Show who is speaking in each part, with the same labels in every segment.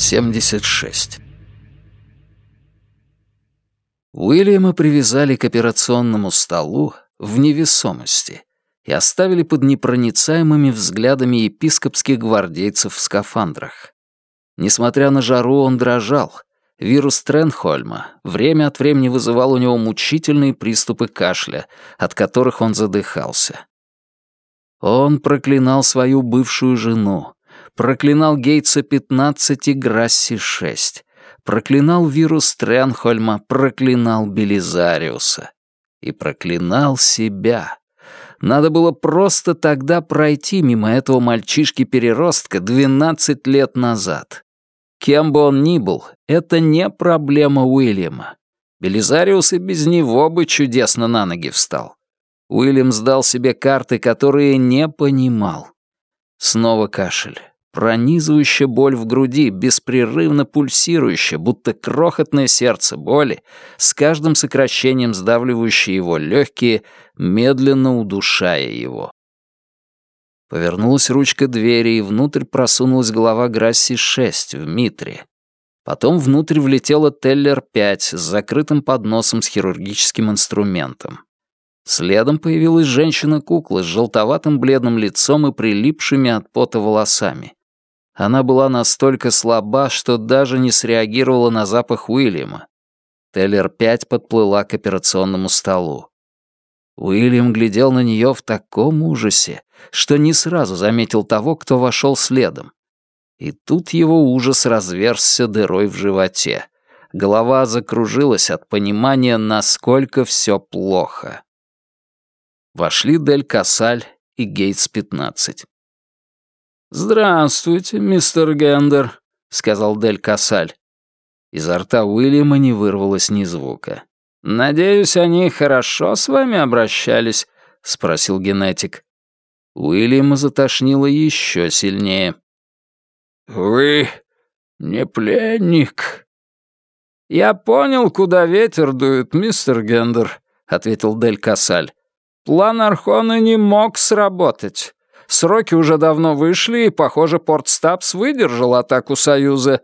Speaker 1: 76. Уильяма привязали к операционному столу в невесомости и оставили под непроницаемыми взглядами епископских гвардейцев в скафандрах. Несмотря на жару, он дрожал. Вирус Тренхольма время от времени вызывал у него мучительные приступы кашля, от которых он задыхался. Он проклинал свою бывшую жену, проклинал Гейтса 15 и Грасси 6, проклинал вирус Тренхольма, проклинал Белизариуса и проклинал себя. Надо было просто тогда пройти мимо этого мальчишки-переростка 12 лет назад. Кем бы он ни был, это не проблема Уильяма. Белизариус и без него бы чудесно на ноги встал. Уильям сдал себе карты, которые не понимал. Снова кашель. Пронизывающая боль в груди, беспрерывно пульсирующая, будто крохотное сердце боли, с каждым сокращением сдавливающее его легкие, медленно удушая его. Повернулась ручка двери, и внутрь просунулась голова Грасси-6 в Митре. Потом внутрь влетела Теллер-5 с закрытым подносом с хирургическим инструментом. Следом появилась женщина-кукла с желтоватым бледным лицом и прилипшими от пота волосами. Она была настолько слаба, что даже не среагировала на запах Уильяма. Теллер-5 подплыла к операционному столу. Уильям глядел на нее в таком ужасе, что не сразу заметил того, кто вошел следом. И тут его ужас разверзся дырой в животе. Голова закружилась от понимания, насколько все плохо. Вошли Дель Касаль и Гейтс-15.
Speaker 2: «Здравствуйте, мистер Гендер», — сказал Дель Касаль.
Speaker 1: Изо рта Уильяма не вырвалось ни звука.
Speaker 2: «Надеюсь, они хорошо с вами обращались?» — спросил генетик.
Speaker 1: Уильяма затошнило еще сильнее.
Speaker 3: «Вы не пленник?»
Speaker 2: «Я понял, куда ветер дует, мистер Гендер», — ответил Дель Касаль. «План Архона не мог сработать. Сроки уже давно вышли, и, похоже, Порт Стабс выдержал атаку Союза.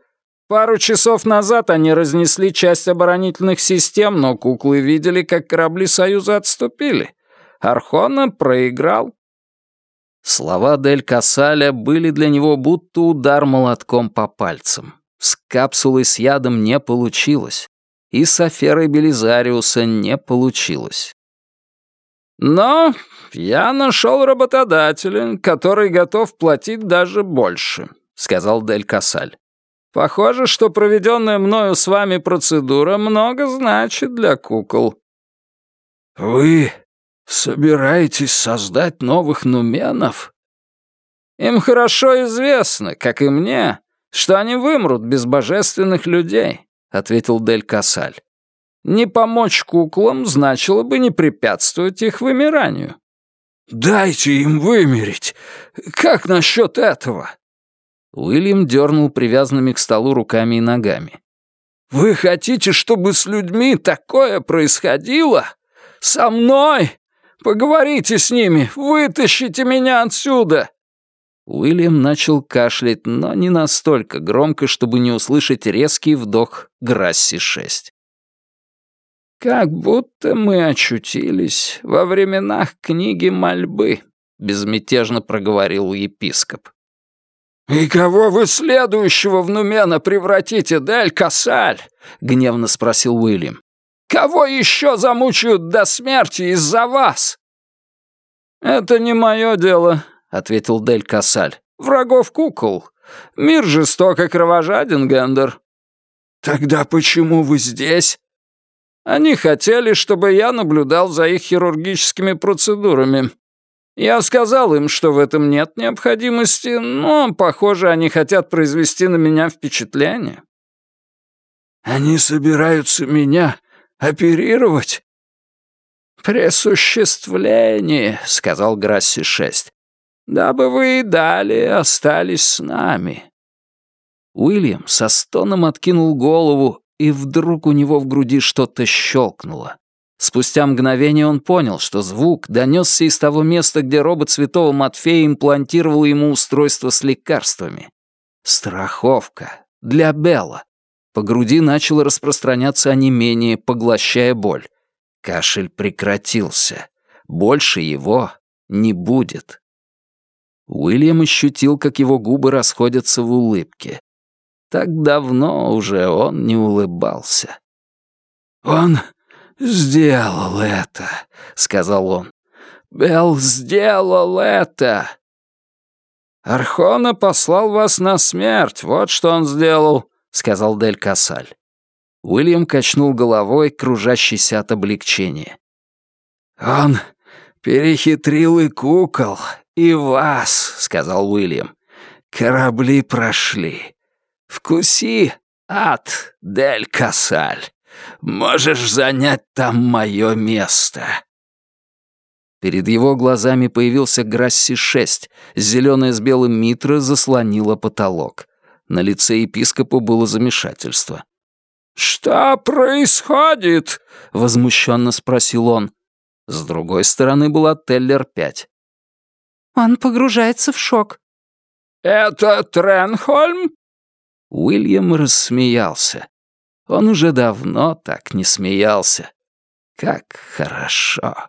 Speaker 2: Пару часов назад они разнесли часть оборонительных систем, но куклы видели, как корабли Союза отступили. Архона проиграл.
Speaker 1: Слова Дель Касаля были для него будто удар молотком по пальцам. С капсулой с ядом не получилось. И с аферой Белизариуса не получилось.
Speaker 2: Но я нашел работодателя, который готов платить даже больше», — сказал Дель Касаль. «Похоже, что проведенная мною с вами процедура много значит для кукол».
Speaker 3: «Вы собираетесь создать новых нуменов?»
Speaker 2: «Им хорошо известно, как и мне, что они вымрут без божественных людей», — ответил Дель Касаль. Не помочь куклам значило бы не препятствовать их вымиранию.
Speaker 3: «Дайте им вымереть! Как насчет этого?»
Speaker 1: Уильям дернул привязанными к столу руками и ногами.
Speaker 3: «Вы хотите, чтобы с людьми такое происходило? Со мной? Поговорите с ними, вытащите меня отсюда!»
Speaker 1: Уильям начал кашлять, но не настолько громко, чтобы не услышать резкий вдох Грасси-6.
Speaker 2: «Как будто мы очутились во временах книги мольбы», — безмятежно проговорил епископ.
Speaker 3: «И кого вы следующего в Нумена превратите, Дель Касаль?» — гневно спросил Уильям. «Кого еще замучают до смерти из-за вас?»
Speaker 2: «Это не мое дело», — ответил Дель Касаль. «Врагов кукол. Мир жесток и кровожаден, Гендер».
Speaker 3: «Тогда почему вы здесь?»
Speaker 2: Они хотели, чтобы я наблюдал за их хирургическими процедурами. Я сказал им, что в этом нет необходимости, но, похоже, они хотят произвести на меня впечатление.
Speaker 3: Они собираются меня оперировать?
Speaker 2: «Пресуществление», — сказал Грасси-6, — «дабы вы и далее остались с нами».
Speaker 1: Уильям со стоном откинул голову и вдруг у него в груди что-то щелкнуло. Спустя мгновение он понял, что звук донесся из того места, где робот Святого Матфея имплантировал ему устройство с лекарствами. Страховка. для Белла. По груди начало распространяться онемение, поглощая боль. Кашель прекратился. Больше его не будет. Уильям ощутил, как его губы расходятся в улыбке. Так давно уже он не улыбался. «Он сделал это», — сказал он. «Белл сделал это!»
Speaker 2: «Архона послал вас на смерть, вот что он сделал», — сказал Дель Касаль.
Speaker 1: Уильям качнул головой, кружащийся от облегчения.
Speaker 3: «Он перехитрил и кукол, и вас», — сказал Уильям. «Корабли прошли. Вкуси, ад, Дель Касаль. Можешь занять там мое место».
Speaker 1: Перед его глазами появился Грасси-6. Зеленая с белым митра заслонила потолок. На лице епископа было замешательство.
Speaker 2: «Что происходит?» — возмущенно спросил он.
Speaker 1: С другой стороны была Теллер-5.
Speaker 4: «Он погружается в шок».
Speaker 2: «Это Тренхольм?»
Speaker 1: Уильям рассмеялся. Он уже давно так не смеялся. Как хорошо.